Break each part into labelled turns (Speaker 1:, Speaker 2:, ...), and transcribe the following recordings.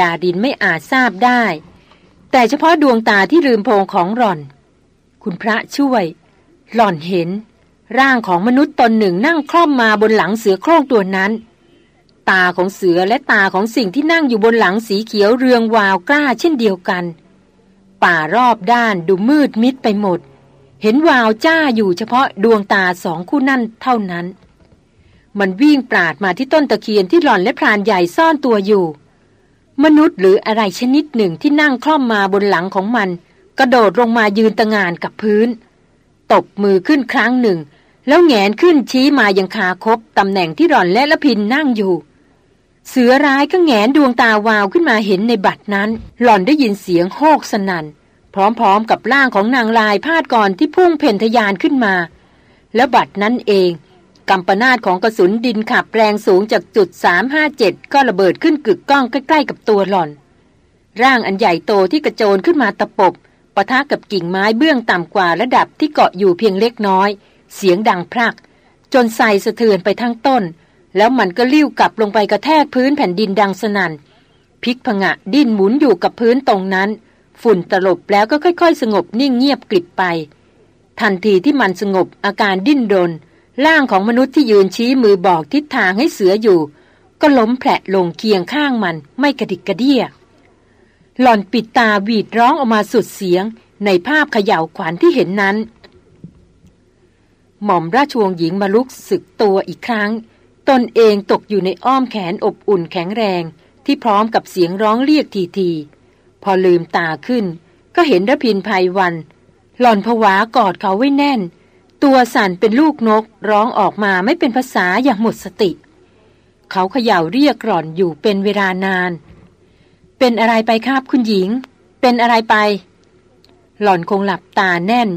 Speaker 1: ดาดินไม่อาจทราบได้ แต่เฉพาะดวงตาที่ลืมโพงของหล่อน คุณพระช่วย หล่อนเห็น ร่างของมนุษย์ตนหนึ่งนั่งคล่อมมาบนหลังเสือโคร่งตัวนั้น ตาของเสือและตาของสิ่งที่นั่งอยู่บนหลังสีเขียวเรืองวาวกล้าเช่นเดียวกัน ป่ารอบด้านดูมืดมิดไปหมด เห็นวาวจ้าอยู่เฉพาะดวงตาสองคู่นั่นเท่านั้นมันวิ่งปราดมาที่ต้นตะเคียนที่หล่อนและพรานใหญ่ซ่อนตัวอยู่ มนุษย์หรืออะไรชนิดหนึ่งที่นั่งคล่อมมาบนหลังของมัน กระโดดลงมายืนตะงานกับพื้น ตบมือขึ้นครั้งหนึ่ง แล้วแงนขึ้นชี้มายังคาคบตำแหน่งที่หล่อนและละพินนั่งอยู่ เสือร้ายก็แงนดวงตาวาวขึ้นมาเห็นในบัตรนั้น หล่อนได้ยินเสียงโฮกสนัน่น พร้อมๆกับร่างของนางลายพาดก่อนที่พุ่งเพ่นทยานขึ้นมา แล้วบัตรนั้นเอง กำปนาตของกระสุนดินขับแรงสูงจากจุด 357 ก็ระเบิดขึ้นกึกก้องใกล้ๆกับตัวหล่อน ร่างอันใหญ่โตที่กระโจนขึ้นมาตะปบปะทะกับกิ่งไม้เบื้องต่ำกว่าระดับที่เกาะอยู่เพียงเล็กน้อย เสียงดังพรัก จนใส่สะเทือนไปทั้งต้น แล้วมันก็ลิ้วกลับลงไปกระแทกพื้นแผ่นดินดังสนัน่นพลิกผงะดิ้นหมุนอยู่กับพื้นตรงนั้น ฝุ่นตลบแล้วก็ค่อยๆ สงบนิ่งเงียบกริบไป ทันทีที่มันสงบอาการดิ้นรน ร่างของมนุษย์ที่ยืนชี้มือบอกทิศทางให้เสืออยู่ ก็ล้มแผลลงเคียงข้างมันไม่กระดิกกระเดี้ยหล่อนปิดตาหวีดร้องออกมาสุดเสียง ในภาพเขย่าวขวัญที่เห็นนั้น หม่อมราชวงศ์หญิงมาลุกสึกตัวอีกครั้ง ตนเองตกอยู่ในอ้อมแขนอบอุ่นแข็งแรง ที่พร้อมกับเสียงร้องเรียกทีทีพอลืมตาขึ้น ก็เห็นระพินภัยวัน หล่อนผวากอดเขาไว้แน่น ตัวสั่นเป็นลูกนกร้องออกมาไม่เป็นภาษาอย่างหมดสติ เขาเขย่าเรียกกร่อนอยู่เป็นเวลานาน เป็นอะไรไปครับคุณหญิง เป็นอะไรไป หล่อนคงหลับตาแน่น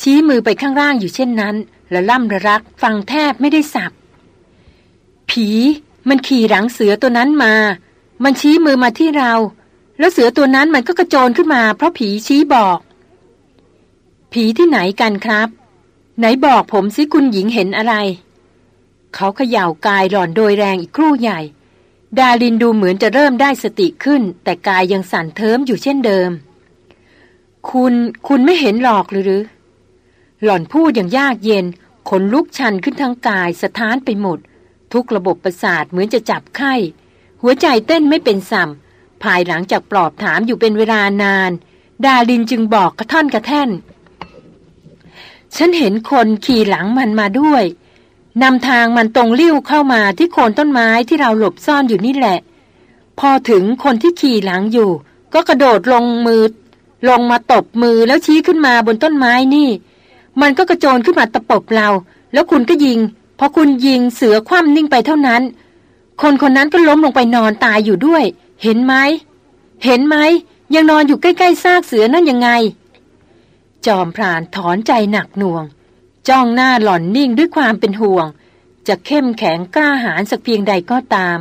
Speaker 1: ชี้มือไปข้างล่างอยู่เช่นนั้น และล่ำระรักฟังแทบไม่ได้สับ ผีมันขี่หลังเสือตัวนั้นมา มันชี้มือมาที่เรา แล้วเสือตัวนั้นมันก็กระโจนขึ้นมา เพราะผีชี้บอก ผีที่ไหนกันครับ ไหนบอกผมสิคุณหญิงเห็นอะไร เขาเขย่ากายหล่อนโดยแรงอีกครู่ใหญ่ ดาลินดูเหมือนจะเริ่มได้สติขึ้น แต่กายยังสั่นเทิมอยู่เช่นเดิม คุณคุณไม่เห็นหรอกหรือ หล่อนพูดอย่างยากเย็นขนลุกชันขึ้นทั้งกายสะท้านไปหมด ทุกระบบประสาทเหมือนจะจับไข้ หัวใจเต้นไม่เป็นสัมภายหลังจากปลอบถามอยู่เป็นเวลานาน ดาลินจึงบอกกระท่อนกระแท่น ฉันเห็นคนขี่หลังมันมาด้วยนำทางมันตรงเลี้ยวเข้ามาที่โคนต้นไม้ที่เราหลบซ่อนอยู่นี่แหละ พอถึงคนที่ขี่หลังอยู่ ก็กระโดดลงมือ ลงมาตบมือแล้วชี้ขึ้นมาบนต้นไม้นี่ มันก็กระโจนขึ้นมาตะปบเรา แล้วคุณก็ยิง พอคุณยิงเสือคว่ำนิ่งไปเท่านั้น คนคนนั้นก็ล้มลงไปนอนตายอยู่ด้วย เห็นไหมเห็นไหมยังนอนอยู่ใกล้ๆซากเสือนั่นยังไง จอมพรานถอนใจหนักหน่วง จ้องหน้าหล่อนนิ่งด้วยความเป็นห่วง จะเข้มแข็งกล้าหาญสักเพียงใดก็ตาม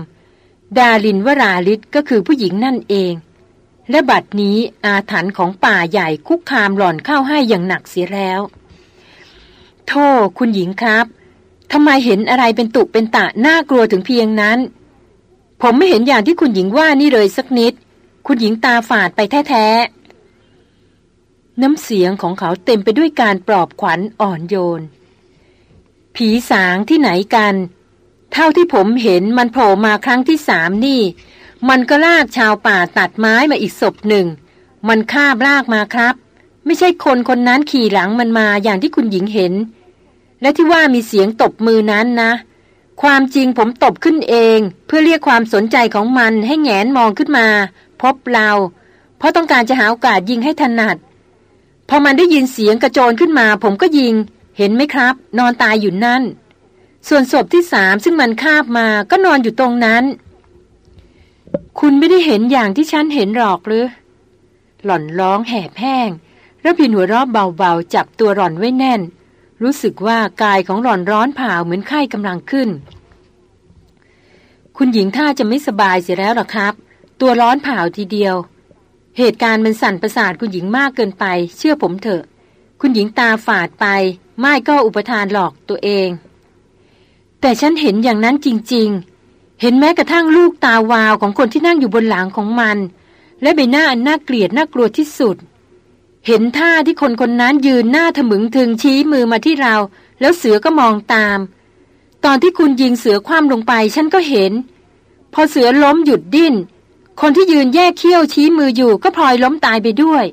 Speaker 1: ดาลินวราลิศก็คือผู้หญิงนั่นเอง และบัดนี้อาถรรพ์ของป่าใหญ่คุกคามหล่อนเข้าให้อย่างหนักเสียแล้ว โทษคุณหญิงครับทำไมเห็นอะไรเป็นตุเป็นตะน่ากลัวถึงเพียงนั้น ผมไม่เห็นอย่างที่คุณหญิงว่านี่เลยสักนิด คุณหญิงตาฝาดไปแท้ น้ำเสียงของเขาเต็มไปด้วยการปลอบขวัญอ่อนโยน ผีสางที่ไหนกัน เท่าที่ผมเห็นมันโผล่มาครั้งที่สามนี่ มันก็ลากชาวป่าตัดไม้มาอีกศพหนึ่ง มันคาบลากมาครับ ไม่ใช่คนคนนั้นขี่หลังมันมาอย่างที่คุณหญิงเห็น และที่ว่ามีเสียงตบมือนั้นนะ ความจริงผมตบขึ้นเอง เพื่อเรียกความสนใจของมันให้แงนมองขึ้นมา พบเรา เพราะต้องการจะหาโอกาสยิงให้ถนัด พอมันได้ยินเสียงกระโจนขึ้นมา ผมก็ยิง เห็นไหมครับ นอนตายอยู่นั่น ส่วนศพที่สามซึ่งมันคาบมาก็นอนอยู่ตรงนั้น คุณไม่ได้เห็นอย่างที่ฉันเห็นหรอกหรือ หล่อนร้องแหบแห้งแล้วพินหัวรอบเบาๆ จับตัวหล่อนไว้แน่น รู้สึกว่ากายของหล่อนร้อนเผาเหมือนไข้กำลังขึ้น คุณหญิงท่าจะไม่สบายเสียแล้วหรอครับ ตัวร้อนเผาทีเดียว เหตุการณ์มันสั่นประสาทคุณหญิงมากเกินไป เชื่อผมเถอะ คุณหญิงตาฝาดไป ไม่ก็อุปทานหลอกตัวเอง แต่ฉันเห็นอย่างนั้นจริง ๆ เห็นแม้กระทั่งลูกตาวาวของคนที่นั่งอยู่บนหลังของมัน และใบหน้าอันน่าเกลียดน่ากลัวที่สุด เห็นท่าที่คนคนนั้นยืนหน้าถมึงถึงชี้มือมาที่เรา แล้วเสือก็มองตาม ตอนที่คุณยิงเสือคว่ำลงไป ฉันก็เห็น พอเสือล้มหยุดดิ้น คนที่ยืนแยกเขี้ยวชี้มืออยู่ก็พลอยล้มตายไปด้วย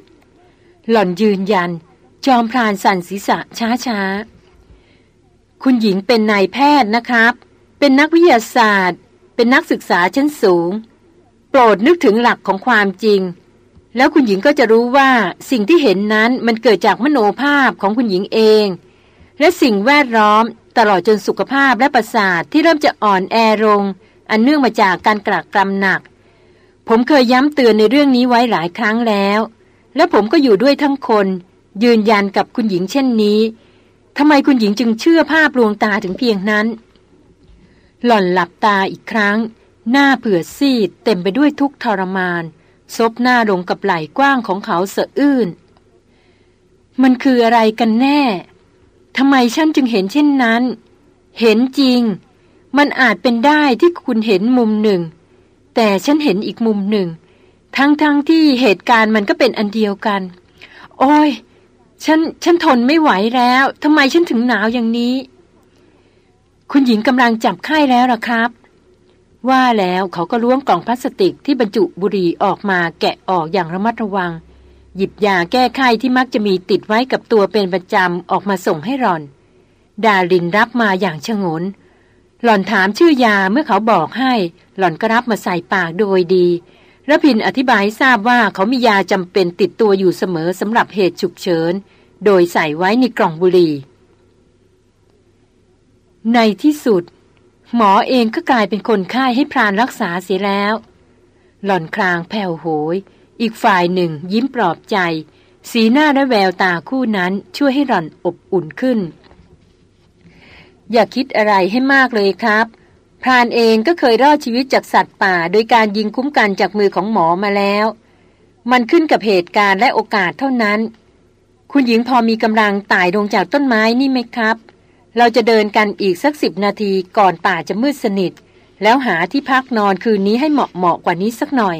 Speaker 1: หล่อนยืนยัน จอมพรานสั่นศีรษะช้าๆคุณหญิงเป็นนายแพทย์นะครับ เป็นนักวิทยาศาสตร์ เป็นนักศึกษาชั้นสูง โปรดนึกถึงหลักของความจริง แล้วคุณหญิงก็จะรู้ว่าสิ่งที่เห็นนั้นมันเกิดจากมโนภาพของคุณหญิงเอง และสิ่งแวดล้อมตลอดจนสุขภาพและประสาทที่เริ่มจะอ่อนแอลงอันเนื่องมาจากการกระกรำหนัก ผมเคยย้ำเตือนในเรื่องนี้ไว้หลายครั้งแล้ว และผมก็อยู่ด้วยทั้งคน ยืนยันกับคุณหญิงเช่นนี้ทำไมคุณหญิงจึงเชื่อภาพลวงตาถึงเพียงนั้น หล่อนหลับตาอีกครั้ง หน้าเผื่อซีดเต็มไปด้วยทุกทรมาน ซบหน้าลงกับไหล่กว้างของเขาเสะอื้น มันคืออะไรกันแน่ทำไมฉันจึงเห็นเช่นนั้น เห็นจริง มันอาจเป็นได้ที่คุณเห็นมุมหนึ่ง แต่ฉันเห็นอีกมุมหนึ่ง ทั้งๆทที่เหตุการณ์มันก็เป็นอันเดียวกัน โอ้ย ฉัน ฉันทนไม่ไหวแล้วทำไมฉันถึงหนาวอย่างนี้ คุณหญิงกำลังจับไข้แล้วล่ะครับ ว่าแล้วเขาก็ล้วงกล่องพลาสติกที่บรรจุบุหรี่ออกมาแกะออกอย่างระมัดระวัง หยิบยาแก้ไข้ที่มักจะมีติดไว้กับตัวเป็นประจำออกมาส่งให้หล่อน ดาลินรับมาอย่างชงนหล่อนถามชื่อยาเมื่อเขาบอกให้ หล่อนก็รับมาใส่ปากโดยดีระพินอธิบายทราบว่าเขามียาจำเป็นติดตัวอยู่เสมอสำหรับเหตุฉุกเฉิน โดยใส่ไว้ในกล่องบุหรี่ ในที่สุด หมอเองก็กลายเป็นคนไข้ให้พรานรักษาเสียแล้ว หล่อนคลางแผ่วโหย อีกฝ่ายหนึ่งยิ้มปลอบใจ สีหน้าและแววตาคู่นั้นช่วยให้หล่อนอบอุ่นขึ้น อย่าคิดอะไรให้มากเลยครับ พรานเองก็เคยรอดชีวิตจากสัตว์ป่า โดยการยิงคุ้มกันจากมือของหมอมาแล้ว มันขึ้นกับเหตุการณ์และโอกาสเท่านั้น คุณหญิงพอมีกำลังไต่ลงจากต้นไม้นี่ไหมครับ เราจะเดินกันอีกสักสิบนาทีก่อนป่าจะมืดสนิท แล้วหาที่พักนอนคืนนี้ให้เหมาะเหมาะกว่านี้สักหน่อย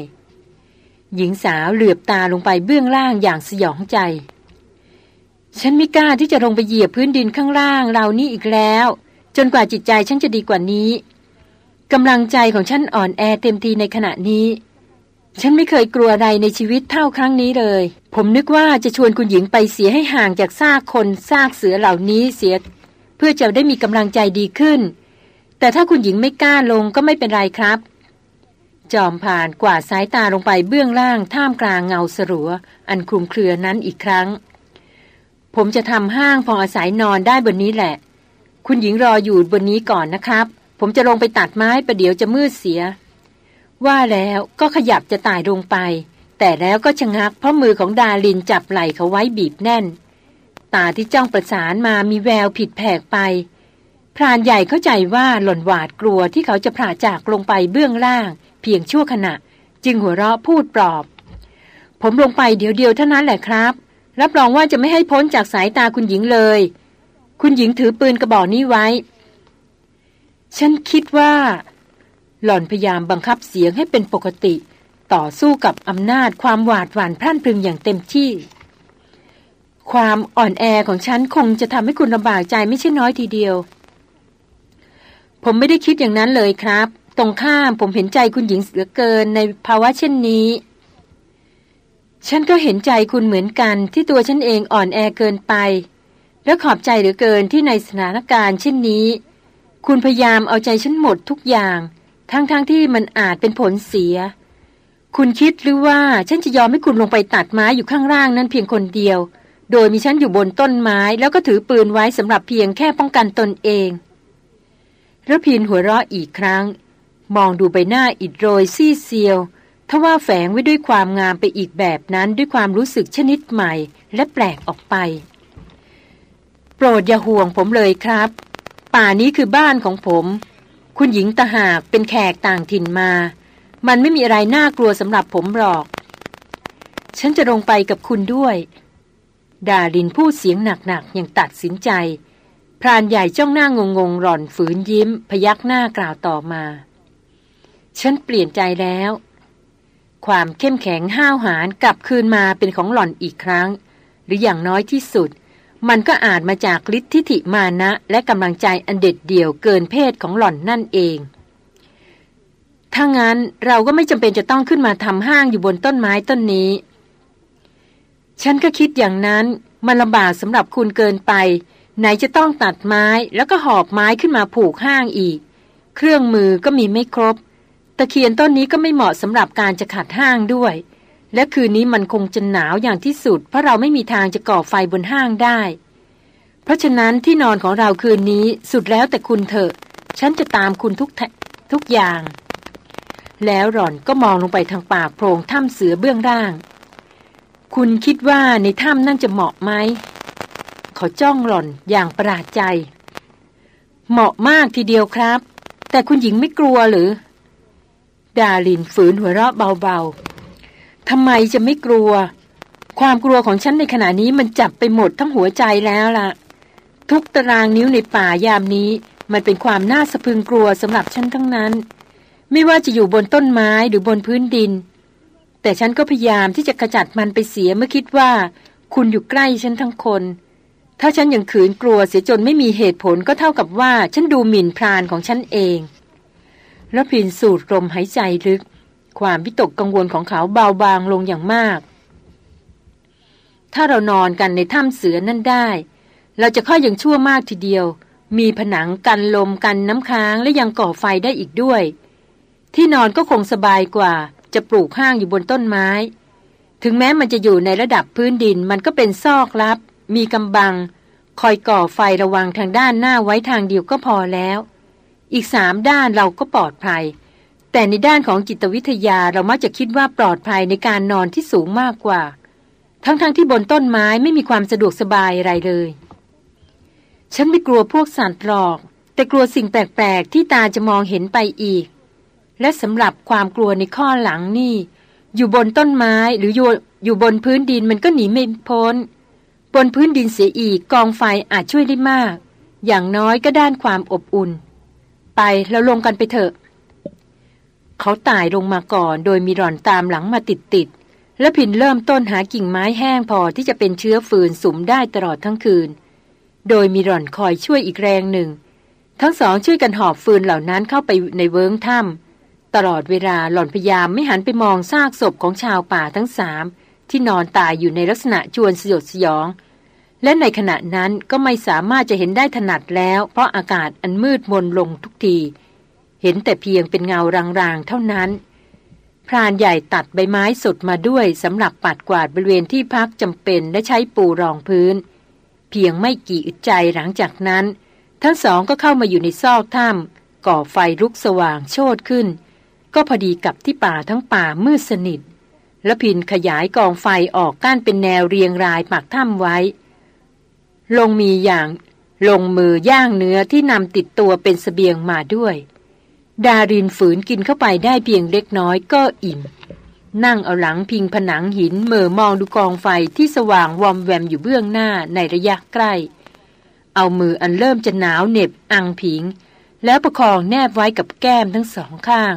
Speaker 1: หญิงสาวเหลือบตาลงไปเบื้องล่างอย่างสยองใจ ฉันไม่กล้าที่จะลงไปเหยียบพื้นดินข้างล่างเรานี่อีกแล้ว จนกว่าจิตใจฉันจะดีกว่านี้ กำลังใจของฉันอ่อนแอเต็มทีในขณะนี้ ฉันไม่เคยกลัวอะไรในชีวิตเท่าครั้งนี้เลย ผมนึกว่าจะชวนคุณหญิงไปเสียให้ห่างจากซากคนซากเสือเหล่านี้เสีย เพื่อจะได้มีกำลังใจดีขึ้น แต่ถ้าคุณหญิงไม่กล้าลงก็ไม่เป็นไรครับ จอมผ่านกวาดสายตาลงไปเบื้องล่างท่ามกลางเงาสรัว อันคลุมเครือนั้นอีกครั้ง ผมจะทำห้างพออาศัยนอนได้บนนี้แหละ คุณหญิงรออยู่บนนี้ก่อนนะครับ ผมจะลงไปตัดไม้ประเดี๋ยวจะมืดเสีย ว่าแล้วก็ขยับจะตายลงไป แต่แล้วก็ชะงักเพราะมือของดาลินจับไหล่เขาไว้บีบแน่น ตาที่จ้องประสานมามีแววผิดแผกไป พรานใหญ่เข้าใจว่าหล่นหวาดกลัวที่เขาจะผ่าจากลงไปเบื้องล่าง เพียงชั่วขณะ จึงหัวเราะพูดปลอบ ผมลงไปเดี๋ยวเดียวเท่านั้นแหละครับ รับรองว่าจะไม่ให้พ้นจากสายตาคุณหญิงเลย คุณหญิงถือปืนกระบอกนี้ไว้ ฉันคิดว่า หล่อนพยายามบังคับเสียงให้เป็นปกติ ต่อสู้กับอำนาจความหวาดหวั่นพรั่นพรึงอย่างเต็มที่ ความอ่อนแอของฉันคงจะทำให้คุณลำบากใจไม่ใช่น้อยทีเดียว ผมไม่ได้คิดอย่างนั้นเลยครับ ตรงข้ามผมเห็นใจคุณหญิงเหลือเกินในภาวะเช่นนี้ ฉันก็เห็นใจคุณเหมือนกันที่ตัวฉันเองอ่อนแอเกินไป และขอบใจเหลือเกินที่ในสถานการณ์เช่นนี้ คุณพยายามเอาใจฉันหมดทุกอย่าง ทั้งๆทที่มันอาจเป็นผลเสีย คุณคิดหรือว่าฉันจะยอมให้คุณลงไปตัดไม้อยู่ข้างล่างนั้นเพียงคนเดียว โดยมีฉันอยู่บนต้นไม้แล้วก็ถือปืนไว้สำหรับเพียงแค่ป้องกันตนเองระพินหัวเราะอีกครั้ง มองดูใบหน้าอิดโรยซี่เซียวทว่าแฝงไว้ด้วยความงามไปอีกแบบนั้นด้วยความรู้สึกชนิดใหม่ และแปลกออกไป โปรดอย่าห่วงผมเลยครับ ป่านี้คือบ้านของผม คุณหญิงตาหากเป็นแขกต่างถิ่นมา มันไม่มีอะไรน่ากลัวสำหรับผมหรอก ฉันจะลงไปกับคุณด้วย ดาลินพูดเสียงหนักๆอย่างตัดสินใจ พรานใหญ่จ้องหน้างงงหล่อนฝืนยิ้ม พยักหน้ากล่าวต่อมา ฉันเปลี่ยนใจแล้ว ความเข้มแข็งห้าวหาญกลับคืนมาเป็นของหล่อนอีกครั้ง หรืออย่างน้อยที่สุด มันก็อาจมาจากฤทธิธิมานะ และกำลังใจอันเด็ดเดี่ยวเกินเพศของหล่อนนั่นเอง ถ้างั้นเราก็ไม่จำเป็นจะต้องขึ้นมาทำห้างอยู่บนต้นไม้ต้นนี้ ฉันก็คิดอย่างนั้นมันลำบากสำหรับคุณเกินไป ไหนจะต้องตัดไม้แล้วก็หอบไม้ขึ้นมาผูกห้างอีก เครื่องมือก็มีไม่ครบ ตะเคียนต้นนี้ก็ไม่เหมาะสำหรับการจะขัดห้างด้วย และคืนนี้มันคงจะหนาวอย่างที่สุด เพราะเราไม่มีทางจะก่อไฟบนห้างได้ เพราะฉะนั้นที่นอนของเราคืนนี้สุดแล้วแต่คุณเถอะ ฉันจะตามคุณทุกทุกอย่าง แล้วหล่อนก็มองลงไปทางปากโพรงถ้ำเสือเบื้องล่าง คุณคิดว่าในถ้ำนั่นจะเหมาะไหมเขาจ้องหล่อนอย่างประหลาดใจ เหมาะมากทีเดียวครับ แต่คุณหญิงไม่กลัวหรือ ดาลินฝืนหัวเราะเบาๆ ทำไมจะไม่กลัว ความกลัวของฉันในขณะนี้มันจับไปหมดทั้งหัวใจแล้วล่ะ ทุกตารางนิ้วในป่ายามนี้ มันเป็นความน่าสะพึงกลัวสำหรับฉันทั้งนั้น ไม่ว่าจะอยู่บนต้นไม้หรือบนพื้นดิน แต่ฉันก็พยายามที่จะขจัดมันไปเสียเมื่อคิดว่า คุณอยู่ใกล้ฉันทั้งคน ถ้าฉันยังขืนกลัวเสียจนไม่มีเหตุผลก็เท่ากับว่าฉันดูหมิ่นพรานของฉันเอง แล้วพินสูดลมหายใจลึก ความวิตกกังวลของเขาเบาบางลงอย่างมาก ถ้าเรานอนกันในถ้ำเสือนั่นได้ เราจะค่อยยังชั่วมากทีเดียว มีผนังกันลมกันน้ำค้างและยังก่อไฟได้อีกด้วย ที่นอนก็คงสบายกว่า จะปลูกห้างอยู่บนต้นไม้ ถึงแม้มันจะอยู่ในระดับพื้นดินมันก็เป็นซอกลับ มีกำบัง คอยก่อไฟระวังทางด้านหน้าไว้ทางเดียวก็พอแล้ว อีกสามด้านเราก็ปลอดภัย แต่ในด้านของจิตวิทยาเรามักจะคิดว่าปลอดภัยในการนอนที่สูงมากกว่า ทั้งๆทที่บนต้นไม้ไม่มีความสะดวกสบายอะไรเลย ฉันไม่กลัวพวกสัตว์หรอก แต่กลัวสิ่งแปลกๆ ที่ตาจะมองเห็นไปอีก และสำหรับความกลัวในข้อหลังนี่ อยู่บนต้นไม้หรืออยู่อยู่บนพื้นดินมันก็หนีไม่พ้น บนพื้นดินเสียอีกกองไฟอาจช่วยได้มาก อย่างน้อยก็ด้านความอบอุ่น ไปแล้วลงกันไปเถอะ เขาตายลงมาก่อน โดยมีหล่อนตามหลังมาติดติดและผินเริ่มต้นหากิ่งไม้แห้งพอที่จะเป็นเชื้อฟืนสุมได้ตลอดทั้งคืน โดยมีหล่อนคอยช่วยอีกแรงหนึ่ง ทั้งสองช่วยกันหอบฟืนเหล่านั้นเข้าไปในเวิ้งถ้ำตลอดเวลาหล่อนพยายามไม่หันไปมองซากศพของชาวป่าทั้งสามที่นอนตายอยู่ในลักษณะจวนสยดสยอง และในขณะนั้นก็ไม่สามารถจะเห็นได้ถนัดแล้ว เพราะอากาศอันมืดมนลงทุกที เห็นแต่เพียงเป็นเงารางๆเท่านั้น พรานใหญ่ตัดใบไม้สดมาด้วยสำหรับปัดกวาดบริเวณที่พักจำเป็นและใช้ปูรองพื้น เพียงไม่กี่อึดใจหลังจากนั้น ทั้งสองก็เข้ามาอยู่ในซอกถ้ำก่อไฟลุกสว่างโชดขึ้น ก็พอดีกับที่ป่าทั้งป่ามืดสนิทและพินขยายกองไฟออกก้านเป็นแนวเรียงรายปากถ้ำไว้ ลงมีอย่างลงมือย่างเนื้อที่นำติดตัวเป็นสเสบียงมาด้วย ดารินฝืนกินเข้าไปได้เพียงเล็กน้อยก็อิ่ม นั่งเอาหลังพิงผนังหินเมื่อมองดูกองไฟที่สว่างวอมแวมอยู่เบื้องหน้าในระยะใกล้ เอามืออันเริ่มจะหนาวเหน็บอังผิง แล้วประคองแนบไว้กับแก้มทั้งสองข้าง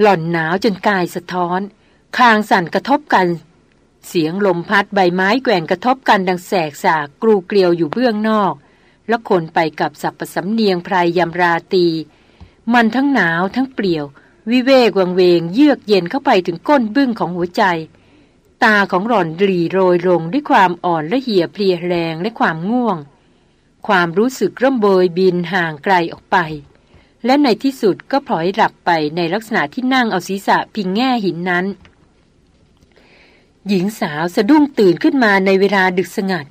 Speaker 1: หล่อนหนาวจนกายสะท้อน คางสั่นกระทบกัน เสียงลมพัดใบไม้แกว่งกระทบกันดังแสกสากกรูเกลียวอยู่เบื้องนอก แล้วคนไปกับสับประสำเนียงไพรยำราตี มันทั้งหนาวทั้งเปลี่ยว วิเวกวังเวง เยือกเย็นเข้าไปถึงก้นบึ้งของหัวใจ ตาของหล่อนรีโรยลงด้วยความอ่อนและเหี่ยเพลียแรงและความง่วง ความรู้สึกร่มเบยบินห่างไกลออกไป และในที่สุดก็พลอยหลับไปในลักษณะที่นั่งเอาศีรษะพิงแง่หินนั้น หญิงสาวสะดุ้งตื่นขึ้นมาในเวลาดึกสงัด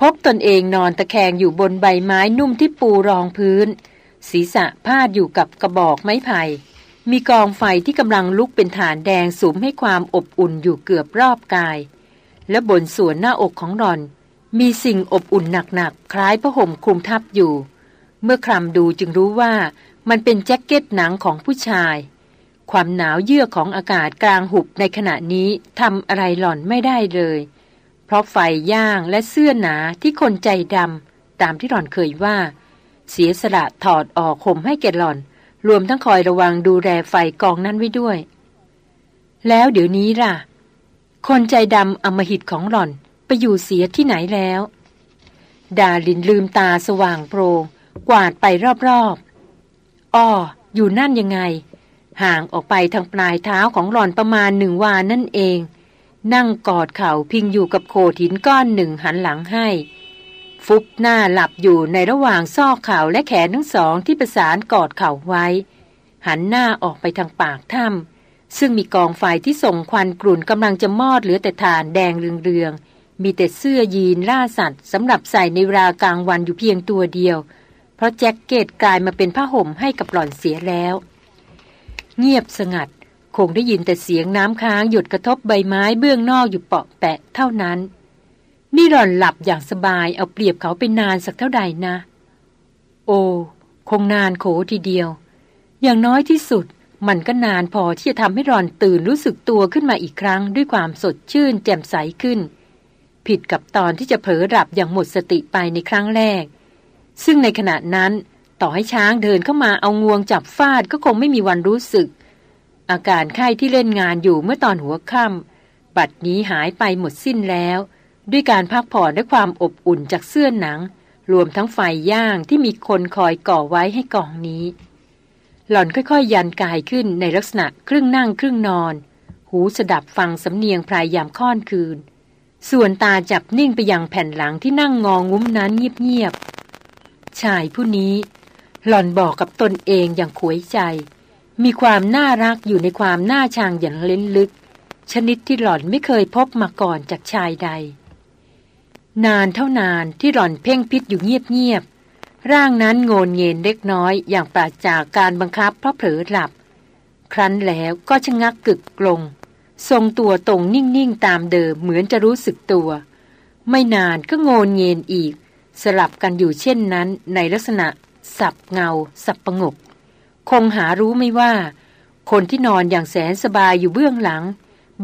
Speaker 1: พบตนเองนอนตะแคงอยู่บนใบไม้นุ่มที่ปูรองพื้น ศีรษะพาดอยู่กับกระบอกไม้ไผ่มีกองไฟที่กำลังลุกเป็นฐานแดงสูมให้ความอบอุ่นอยู่เกือบรอบกาย และบนส่วนหน้าอกของรอน มีสิ่งอบอุ่นหนักๆ คล้ายผ้าห่มคลุมทับอยู่ เมื่อคลำดูจึงรู้ว่ามันเป็นแจ็คเก็ตหนังของผู้ชาย ความหนาวเยือกของอากาศกลางหุบในขณะนี้ทำอะไรหล่อนไม่ได้เลย เพราะไฟย่างและเสื้อหนาที่คนใจดำตามที่หล่อนเคยว่า เสียสละถอดออกข่มให้แกหล่อน รวมทั้งคอยระวังดูแลไฟกองนั้นไว้ด้วย แล้วเดี๋ยวนี้ล่ะ คนใจดำอมหิตของหล่อนไปอยู่เสียที่ไหนแล้ว ดาลินลืมตาสว่างโปรง่งกวาดไปรอบๆอ้ออยู่นั่นยังไง ห่างออกไปทางปลายเท้าของหล่อนประมาณหนึ่งวานั่นเอง นั่งกอดเข่าพิงอยู่กับโขดหินก้อนหนึ่งหันหลังให้ ฟุบหน้าหลับอยู่ในระหว่างซอกเข่าและแขนทั้งสองที่ประสานกอดเข่าไว้ หันหน้าออกไปทางปากถ้ำซึ่งมีกองไฟที่ส่งควันกลุ่นกำลังจะมอดเหลือแต่ฐานแดงเรืองๆมีแต่เสื้อยีนล่าสัตว์สำหรับใส่ในเวลากลางวันอยู่เพียงตัวเดียว เพราะแจ็คเก็ตกลายมาเป็นผ้าห่มให้กับหล่อนเสียแล้ว เงียบสงัดคงได้ยินแต่เสียงน้ำค้างหยดกระทบใบไม้เบื้องนอกอยู่เปาะแปะเท่านั้น นี่หล่อนหลับอย่างสบายเอาเปรียบเขาไปนานสักเท่าใดนะ โอ้คงนานโขทีเดียว อย่างน้อยที่สุด มันก็นานพอที่จะทำให้หล่อนตื่นรู้สึกตัวขึ้นมาอีกครั้ง ด้วยความสดชื่นแจ่มใสขึ้น ผิดกับตอนที่จะเผลอหลับอย่างหมดสติไปในครั้งแรก ซึ่งในขณะนั้นต่อให้ช้างเดินเข้ามาเอางวงจับฟาดก็คงไม่มีวันรู้สึก อาการไข้ที่เล่นงานอยู่เมื่อตอนหัวค่ำบัดนี้หายไปหมดสิ้นแล้ว ด้วยการพักผ่อนและความอบอุ่นจากเสื้อหนัง รวมทั้งไฟย่างที่มีคนคอยก่อไว้ให้กองนี้ หล่อนค่อยๆ ยันกายขึ้นในลักษณะครึ่งนั่งครึ่งนอน หูสดับฟังสำเนียงพรายยามค่อนคืน ส่วนตาจับนิ่งไปยังแผ่นหลังที่นั่งงองงุ้มนั้นเงียบๆชายผู้นี้ หล่อนบอกกับตนเองอย่างขวยใจ มีความน่ารักอยู่ในความน่าชังอย่างเล้นลึก ชนิดที่หล่อนไม่เคยพบมาก่อนจากชายใด นานเท่านานที่หล่อนเพ่งพิษอยู่เงียบๆ ร่างนั้นโงนเงินเล็กน้อยอย่างปราศจากการบังคับเพราะเผลอหลับ ครั้นแล้วก็ชะงักกึกกลง ทรงตัวตรงนิ่งๆ ตามเดิมเหมือนจะรู้สึกตัว ไม่นานก็โงนเงินอีก สลับกันอยู่เช่นนั้นในลักษณะ สับเงา สับประงก คงหารู้ไม่ว่า คนที่นอนอย่างแสนสบายอยู่เบื้องหลัง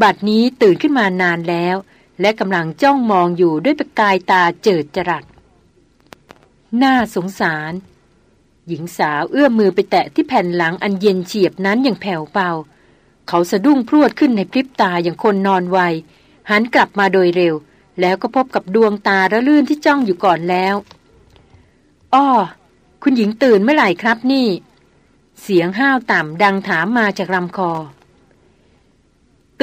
Speaker 1: บัดนี้ตื่นขึ้นมานานแล้ว และกำลังจ้องมองอยู่ด้วยประกายตาเจิดจรัสน่าสงสาร หญิงสาวเอื้อมมือไปแตะที่แผ่นหลังอันเย็นเฉียบนั้นอย่างแผ่วเบาเขาสะดุ้งพรวดขึ้นในพริบตาอย่างคนนอนไวหันกลับมาโดยเร็ว แล้วก็พบกับดวงตาระลื่นที่จ้องอยู่ก่อนแล้วอ้อคุณหญิงตื่นเมื่อไหร่ครับนี่ เสียงห้าวต่ำดังถามมาจากลำคอ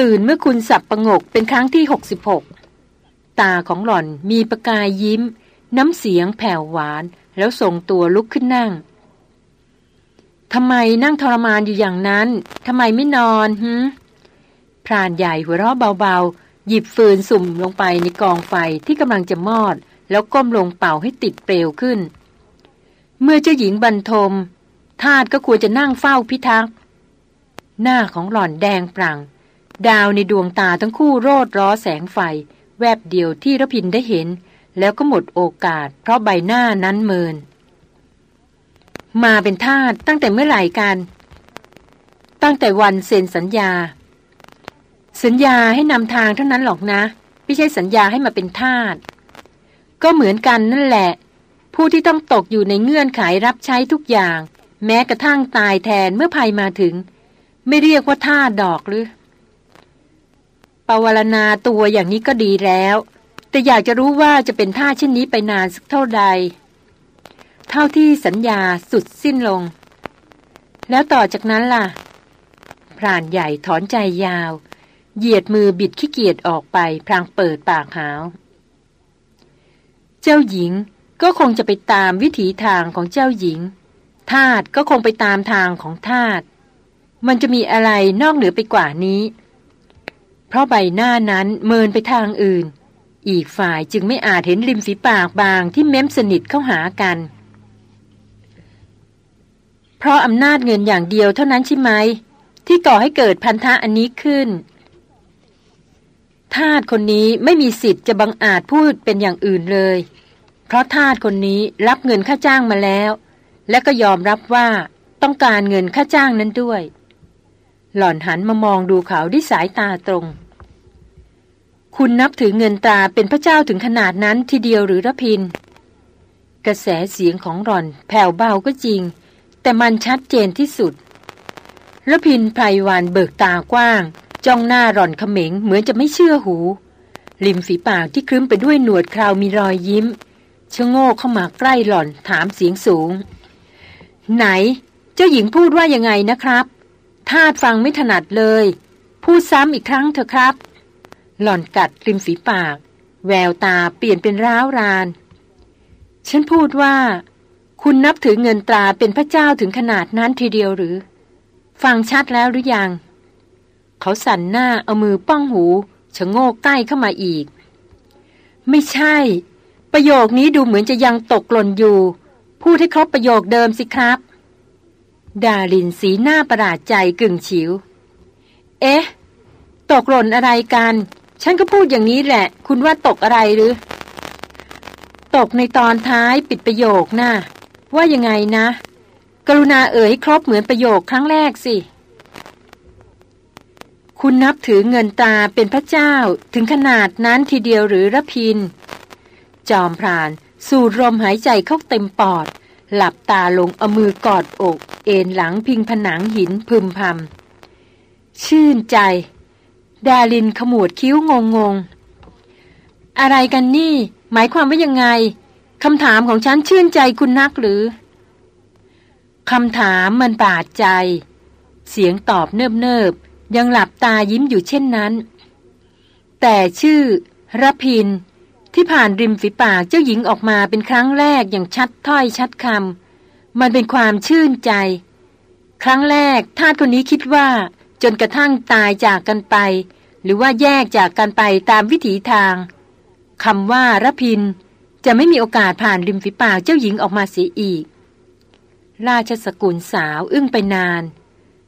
Speaker 1: ตื่นเมื่อคุณสับประงกเป็นครั้งที่หกสิบหกตาของหล่อนมีประกายยิ้ม น้ำเสียงแผ่วหวาน แล้วส่งตัวลุกขึ้นนั่งทำไมนั่งทรมานอยู่อย่างนั้นทำไมไม่นอนฮึพรานใหญ่หัวเราะเบาๆ หยิบฟืนสุ่มลงไปในกองไฟที่กำลังจะมอด แล้วก้มลงเป่าให้ติดเปลวขึ้น เมื่อเจ้าหญิงบรรทมทาตก็ควรจะนั่งเฝ้าพิทักษ์หน้าของหล่อนแดงปรัง ดาวในดวงตาทั้งคู่โรดร้อแสงไฟ แวบเดียวที่ระพินได้เห็น แล้วก็หมดโอกาส เพราะใบหน้านั้นเมิน มาเป็นทาตตั้งแต่เมื่อไหร่กัน ตั้งแต่วันเซ็นสัญญา สัญญาให้นำทางเท่านั้นหรอกนะ ไม่ใช่สัญญาให้มาเป็นทาสก็เหมือนกันนั่นแหละ ผู้ที่ต้องตกอยู่ในเงื่อนไขรับใช้ทุกอย่าง แม้กระทั่งตายแทนเมื่อภัยมาถึง ไม่เรียกว่าทาสดอกหรือ ปวารณาตัวอย่างนี้ก็ดีแล้ว แต่อยากจะรู้ว่าจะเป็นท่าเช่นนี้ไปนานสักเท่าใด เท่าที่สัญญาสุดสิ้นลง แล้วต่อจากนั้นล่ะ พรานใหญ่ถอนใจยาว เหยียดมือบิดขี้เกียจออกไป พลางเปิดปากหาว เจ้าหญิงก็คงจะไปตามวิถีทางของเจ้าหญิง ทาตก็คงไปตามทางของทาตมันจะมีอะไรนอกเหนือไปกว่านี้ ราะใบหน้านั้นเมินไปทางอื่น อีกฝ่ายจึงไม่อาจเห็นริมฝีปากบางที่เม้มสนิทเข้าหากัน เพราะอำนาจเงินอย่างเดียวเท่านั้นใช่ไหม ที่ก่อให้เกิดพันธะอันนี้ขึ้นทาสคนนี้ไม่มีสิทธิ์จะบังอาจพูดเป็นอย่างอื่นเลย เพราะทาสคนนี้รับเงินค่าจ้างมาแล้ว และก็ยอมรับว่าต้องการเงินค่าจ้างนั้นด้วย หล่อนหันมามองดูเขาด้วยสายตาตรง คุณนับถือเงินตาเป็นพระเจ้าถึงขนาดนั้นทีเดียวหรือระพิน กระแสเสียงของหล่อนแผ่วเบาก็จริง แต่มันชัดเจนที่สุดระพินไพรวันเบิกตากว้าง จ้องหน้าร่อนเขม็งเหมือนจะไม่เชื่อหู ริมฝีปากที่ครึ้มไปด้วยหนวดคราวมีรอยยิ้มชะโง่เข้ามาใกล้หล่อนถามเสียงสูง ไหน เจ้าหญิงพูดว่ายังไงนะครับทาดฟังไม่ถนัดเลย พูดซ้ำอีกครั้งเถอะครับ หล่อนกัดริมฝีปาก แววตาเปลี่ยนเป็นร้าวราน ฉันพูดว่า คุณนับถือเงินตราเป็นพระเจ้าถึงขนาดนั้นทีเดียวหรือ ฟังชัดแล้วหรือยัง เขาสั่นหน้าเอามือป้องหูชะโงกใกล้เข้ามาอีก ไม่ใช่ ประโยคนี้ดูเหมือนจะยังตกหล่นอยู่ พูดให้ครบประโยคเดิมสิครับ ดาลินสีหน้าประหลาดใจกึ่งฉิว เอ๊ะ ตกหล่นอะไรกัน ฉันก็พูดอย่างนี้แหละ คุณว่าตกอะไรหรือ ตกในตอนท้ายปิดประโยคนะ่ะ ว่ายังไงนะ กรุณาเอ่ยให้ครบเหมือนประโยคครั้งแรกสิ คุณนับถือเงินตาเป็นพระเจ้าถึงขนาดนั้นทีเดียวหรือระพิน จอมพราน สูดลมหายใจเข้าเต็มปอด หลับตาลงเอามือกอดอก เอ็นหลังพิงผนังหินพึมพำชื่นใจ ดาลินขมวดคิ้วงงงอะไรกันนี่ หมายความว่ายังไงคำถามของฉันชื่นใจคุณนักหรือคำถามมันบาดใจ เสียงตอบเนิบๆยังหลับตายิ้มอยู่เช่นนั้น แต่ชื่อระพิน ที่ผ่านริมฝีปากเจ้าหญิงออกมาเป็นครั้งแรกอย่างชัดถ้อยชัดคำมันเป็นความชื่นใจ ครั้งแรกทาสคนนี้คิดว่า จนกระทั่งตายจากกันไป หรือว่าแยกจากกันไปตามวิถีทางคำว่ารพิน จะไม่มีโอกาสผ่านริมฝีปากเจ้าหญิงออกมาเสียอีก ราชสกุลสาวอึ้งไปนาน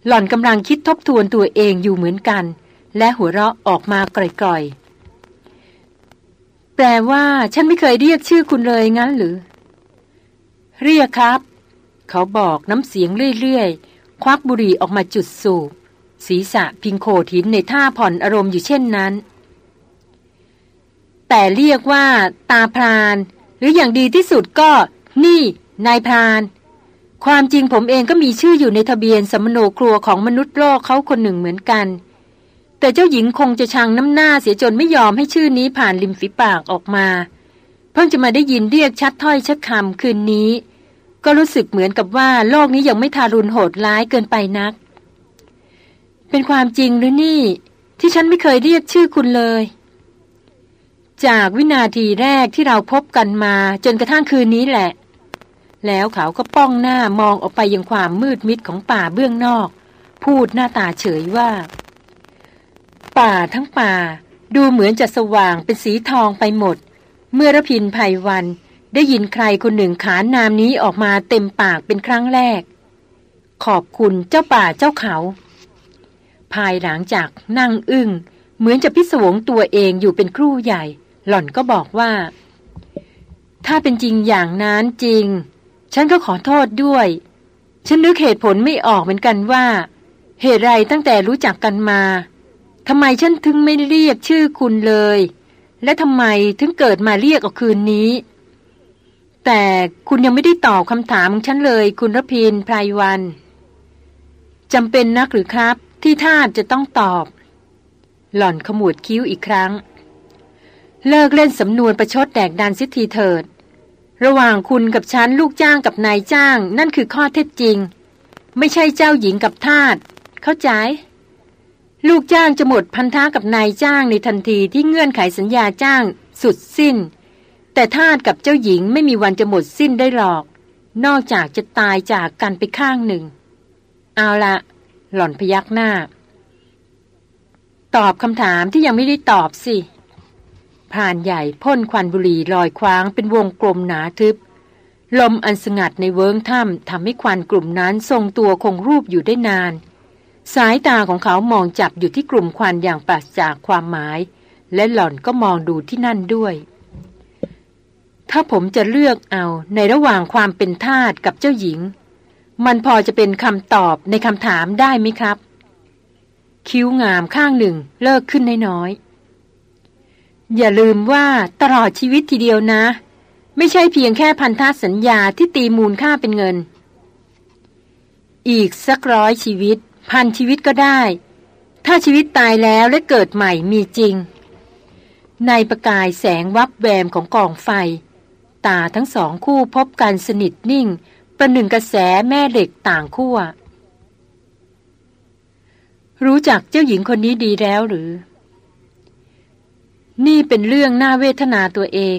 Speaker 1: หล่อนกำลังคิดทบทวนตัวเองอยู่เหมือนกัน และหัวเราะออกมากร่อยๆ แปลว่าฉันไม่เคยเรียกชื่อคุณเลยงั้นหรือ เรียกครับ เขาบอกน้ำเสียงเรื่อยๆ ควักบุหรี่ออกมาจุดสูบ ศีรษะพิงโขดหินในท่าผ่อนอารมณ์อยู่เช่นนั้น แต่เรียกว่า ตาพราน หรืออย่างดีที่สุดก็ นี่นายพราน ความจริงผมเองก็มีชื่ออยู่ในทะเบียนสมโนครัวของมนุษย์โลกเขาคนหนึ่งเหมือนกัน แต่เจ้าหญิงคงจะชังน้ำหน้าเสียจนไม่ยอมให้ชื่อนี้ผ่านริมฝีปากออกมา เพิ่งจะมาได้ยินเรียกชัดถ้อยชัดคำคืนนี้ ก็รู้สึกเหมือนกับว่าโลกนี้ยังไม่ทารุณโหดร้ายเกินไปนัก เป็นความจริงหรือนี่ ที่ฉันไม่เคยเรียกชื่อคุณเลย จากวินาทีแรกที่เราพบกันมาจนกระทั่งคืนนี้แหละ แล้วเขาก็ป้องหน้ามองออกไปยังความมืดมิดของป่าเบื้องนอก พูดหน้าตาเฉยว่า ป่าทั้งป่า ดูเหมือนจะสว่างเป็นสีทองไปหมด เมื่อระพินภัยวันได้ยินใครคนหนึ่งขานนามนี้ออกมาเต็มปากเป็นครั้งแรก ขอบคุณเจ้าป่าเจ้าเขา ภายหลังจากนั่งอึง้ง เหมือนจะพิศวงตัวเองอยู่เป็นครู่ใหญ่ หล่อนก็บอกว่า ถ้าเป็นจริงอย่างนั้นจริง ฉันก็ขอโทษด้วย ฉันนึกเหตุผลไม่ออกเหมือนกันว่า เหตุไรตั้งแต่รู้จักกันมาทำไมฉันถึงไม่เรียกชื่อคุณเลย และทำไมถึงเกิดมาเรียกออกคืนนี้ แต่คุณยังไม่ได้ตอบคำถามของฉันเลย คุณรพินไพรวันจำเป็นนักหรือครับ ที่ท่าจะต้องตอบ หล่อนขมวดคิ้วอีกครั้ง เลิกเล่นสำนวนประชดแดกดันสิทีเถิด ระหว่างคุณกับฉันลูกจ้างกับนายจ้าง นั่นคือข้อเท็จจริง ไม่ใช่เจ้าหญิงกับทาสเข้าใจ ลูกจ้างจะหมดพันธะกับนายจ้างในทันทีที่เงื่อนไขสัญญาจ้างสุดสิ้น แต่ทาสกับเจ้าหญิงไม่มีวันจะหมดสิ้นได้หรอก นอกจากจะตายจากกันไปข้างหนึ่ง เอาละ หล่อนพยักหน้า ตอบคำถามที่ยังไม่ได้ตอบสิพรานใหญ่พ่นควันบุหรี่ลอยคว้างเป็นวงกลมหนาทึบ ลมอันสงัดในเวิ้งถ้ำทำให้ควันกลุ่มนั้นทรงตัวคงรูปอยู่ได้นาน สายตาของเขามองจับอยู่ที่กลุ่มควันอย่างปราศจากความหมาย และหล่อนก็มองดูที่นั่นด้วย ถ้าผมจะเลือกเอาในระหว่างความเป็นทาสกับเจ้าหญิง มันพอจะเป็นคำตอบในคำถามได้ไหมครับ คิ้วงามข้างหนึ่งเลิกขึ้นน้อยอย่าลืมว่าตลอดชีวิตทีเดียวนะ ไม่ใช่เพียงแค่พันธสัญญาที่ตีมูลค่าเป็นเงิน อีกสักร้อยชีวิต พันชีวิตก็ได้ ถ้าชีวิตตายแล้วและเกิดใหม่มีจริง ในประกายแสงวับแวมของกองไฟ ตาทั้งสองคู่พบกันสนิทนิ่ง ประหนึ่งกระแสแม่เหล็กต่างขั้ว รู้จักเจ้าหญิงคนนี้ดีแล้วหรือ นี่เป็นเรื่องน่าเวทนาตัวเอง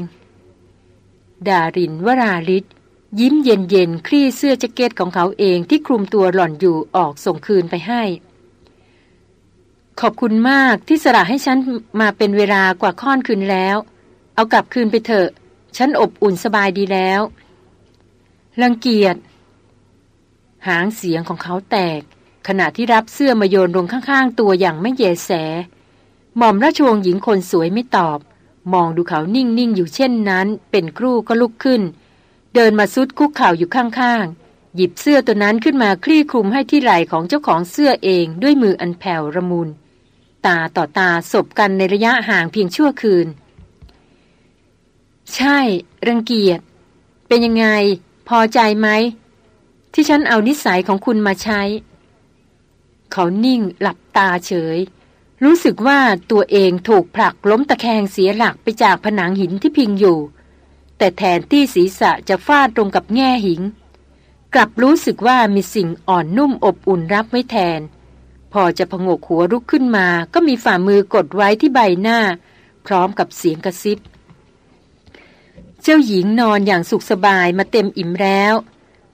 Speaker 1: ดารินวราลิศยิ้มเย็นเย็นคลี่เสื้อแจ็คเก็ตของเขาเองที่คลุมตัวหล่อนอยู่ออกส่งคืนไปให้ ขอบคุณมากที่สละให้ฉันมาเป็นเวลากว่าค่อนคืนแล้ว เอากลับคืนไปเถอะ ฉันอบอุ่นสบายดีแล้ว รังเกียจ หางเสียงของเขาแตก ขณะที่รับเสื้อมาโยนลงข้างๆ ตัวอย่างไม่เยแส หม่อมราชวงศ์หญิงคนสวยไม่ตอบ มองดูเขานิ่งๆ อยู่เช่นนั้น เป็นครู่ก็ลุกขึ้น เดินมาซุดคุกเข่าอยู่ข้างๆ หยิบเสื้อตัวนั้นขึ้นมาคลี่คลุมให้ที่ไหล่ของเจ้าของเสื้อเองด้วยมืออันแผ่วระมุน ตาต่อตาสบกันในระยะห่างเพียงชั่วคืน ใช่ รังเกียจ เป็นยังไง พอใจไหม ที่ฉันเอานิสัยของคุณมาใช้ เขานิ่งหลับตาเฉย รู้สึกว่าตัวเองถูกผลักล้มตะแคงเสียหลักไปจากผนังหินที่พิงอยู่ แต่แทนที่ศีรษะจะฟาดตรงกับแง่หิงกลับรู้สึกว่ามีสิ่งอ่อนนุ่มอบอุ่นรับไว้แทน พอจะพงกหัวลุกขึ้นมาก็มีฝ่ามือกดไว้ที่ใบหน้า พร้อมกับเสียงกระซิบ เจ้าหญิงนอนอย่างสุขสบายมาเต็มอิ่มแล้ว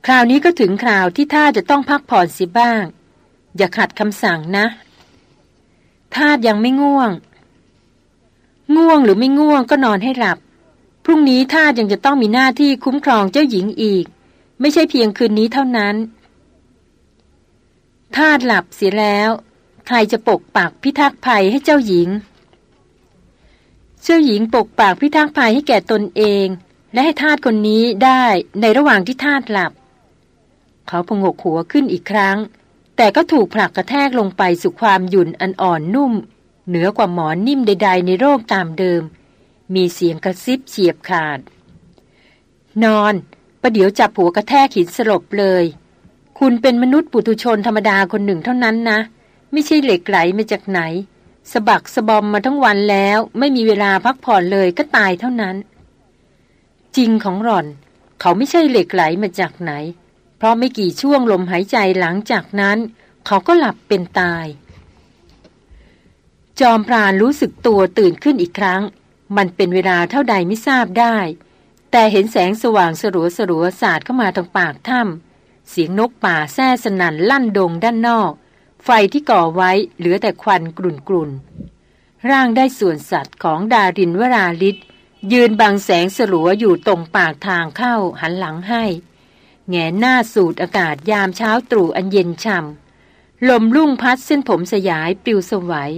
Speaker 1: คราวนี้ก็ถึงคราวที่ท่าจะต้องพักผ่อนสิบ้าง อย่าขัดคำสั่งนะทายังไม่ง่วง ง่วงหรือไม่ง่วงก็นอนให้หลับ พรุ่งนี้ท่ายังจะต้องมีหน้าที่คุ้มครองเจ้าหญิงอีก ไม่ใช่เพียงคืนนี้เท่านั้นทาดหลับเสียแล้ว ใครจะปกปากพิทักษ์ภัยให้เจ้าหญิง เจ้าหญิงปกปากพิทักษ์ภัยให้แก่ตนเอง และให้ทาสคนนี้ได้ในระหว่างที่ทาดหลับ เขาพงกหัวขึ้นอีกครั้ง แต่ก็ถูกผลักกระแทกลงไปสู่ความหยุ่นอันอ่อนนุ่ม เหนือกว่าหมอนนิ่มใด ๆ ในโรคตามเดิม มีเสียงกระซิบเฉียบขาด นอนประเดี๋ยวจับหัวกระแทกหินสลบเลย คุณเป็นมนุษย์ปุถุชนธรรมดาคนหนึ่งเท่านั้นนะ ไม่ใช่เหล็กไหลมาจากไหน สะบักสะบอมมาทั้งวันแล้ว ไม่มีเวลาพักผ่อนเลยก็ตายเท่านั้น จริงของหล่อน เขาไม่ใช่เหล็กไหลมาจากไหน เพราะไม่กี่ช่วงลมหายใจหลังจากนั้น เขาก็หลับเป็นตาย จอมพรานรู้สึกตัวตื่นขึ้นอีกครั้ง มันเป็นเวลาเท่าใดไม่ทราบได้ แต่เห็นแสงสว่างสลัวสลัวสาดเข้ามาทางปากถ้ำเสียงนกป่าแซ่สนั่นลั่นดงด้านนอก ไฟที่ก่อไว้เหลือแต่ควันกลุ่นกลุ่นร่างได้ส่วนสัตว์ของดารินวราลิศยืนบังแสงสลัวอยู่ตรงปากทางเข้าหันหลังให้ แงหน้าสูดอากาศยามเช้าตรู่อันเย็นช่ำลมลุ่งพัดเส้นผมสยายปลิวสวัย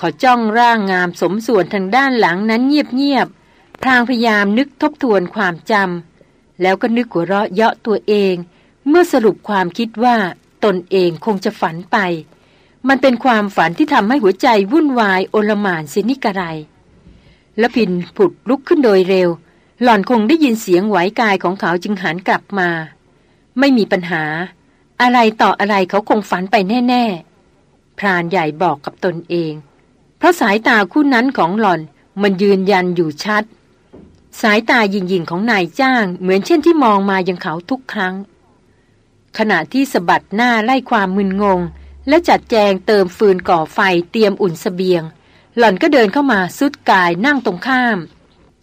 Speaker 1: ขาจ้องร่างงามสมส่วนทางด้านหลังนั้นเงียบๆพรางพยายามนึกทบทวนความจำแล้วก็นึกหัวเราะเยาะตัวเอง เมื่อสรุปความคิดว่า ตนเองคงจะฝันไป มันเป็นความฝันที่ทำให้หัวใจวุ่นวายโอลมานสินิกระไรและพินผุดลุกขึ้นโดยเร็ว หล่อนคงได้ยินเสียงไหวกายของเขาจึงหันกลับมา ไม่มีปัญหา อะไรต่ออะไรเขาคงฝันไปแน่ ๆ พรานใหญ่บอกกับตนเอง เพราะสายตาคู่นั้นของหล่อนมันยืนยันอยู่ชัด สายตายิงยิงของนายจ้างเหมือนเช่นที่มองมายังเขาทุกครั้ง ขณะที่สะบัดหน้าไล่ความมึนงง และจัดแจงเติมฟืนก่อไฟเตรียมอุ่นสเสบียง หล่อนก็เดินเข้ามาสุดกายนั่งตรงข้าม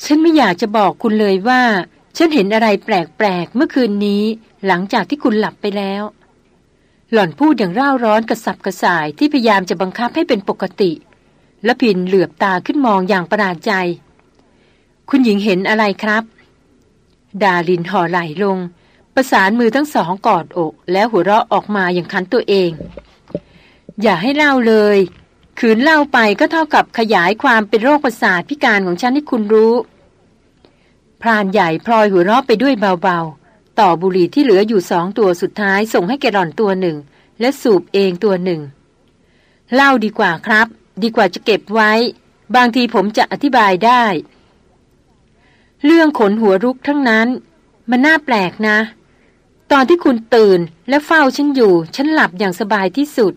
Speaker 1: ฉันไม่อยากจะบอกคุณเลยว่า ฉันเห็นอะไรแปลกๆเมื่อคืนนี้ หลังจากที่คุณหลับไปแล้ว หล่อนพูดอย่างร่าร้อนกระสับกระส่ายที่พยายามจะบังคับให้เป็นปกติและพินเหลือบตาขึ้นมองอย่างประหลาดใจ คุณหญิงเห็นอะไรครับ ดาลินห่อไหลลง ประสานมือทั้งสองกอดอก แล้วหัวเราะออกมาอย่างคันตัวเอง อย่าให้เล่าเลย ขืนเล่าไปก็เท่ากับขยายความเป็นโรคประสาทพิการของฉันให้คุณรู้ พรานใหญ่พลอยหัวเราะไปด้วยเบาๆ ต่อบุหรี่ที่เหลืออยู่สองตัวสุดท้ายส่งให้แกหล่อนตัวหนึ่ง และสูบเองตัวหนึ่ง เล่าดีกว่าครับ ดีกว่าจะเก็บไว้ บางทีผมจะอธิบายได้ เรื่องขนหัวรุกทั้งนั้น มันน่าแปลกนะ อนที่คุณตื่นและเฝ้าฉันอยู่ ฉันหลับอย่างสบายที่สุด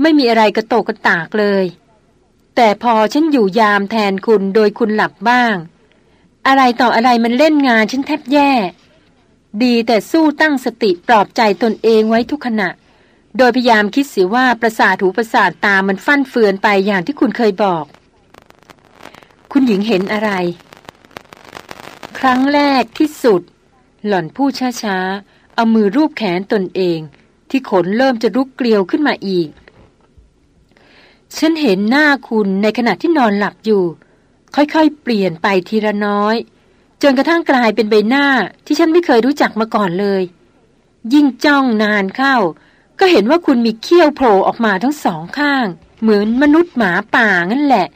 Speaker 1: ไม่มีอะไรกระโตกกระตากเลย แต่พอฉันอยู่ยามแทนคุณโดยคุณหลับบ้าง อะไรต่ออะไรมันเล่นงานฉันแทบแย่ ดีแต่สู้ตั้งสติปลอบใจตนเองไว้ทุกขณะ โดยพยายามคิดเสียว่าประสาทหูประสาทตามันฟั่นเฟือนไปอย่างที่คุณเคยบอก คุณหญิงเห็นอะไร ครั้งแรกที่สุด หล่อนพูดช้าๆ เอามือรูปแขนตนเอง ที่ขนเริ่มจะรุกเกลียวขึ้นมาอีก ฉันเห็นหน้าคุณในขณะที่นอนหลับอยู่ ค่อยๆ เปลี่ยนไปทีละน้อย จนกระทั่งกลายเป็นใบหน้าที่ฉันไม่เคยรู้จักมาก่อนเลย ยิ่งจ้องนานเข้า ก็เห็นว่าคุณมีเขี้ยวโผล่ออกมาทั้งสองข้าง เหมือนมนุษย์หมาป่างั้นแหละ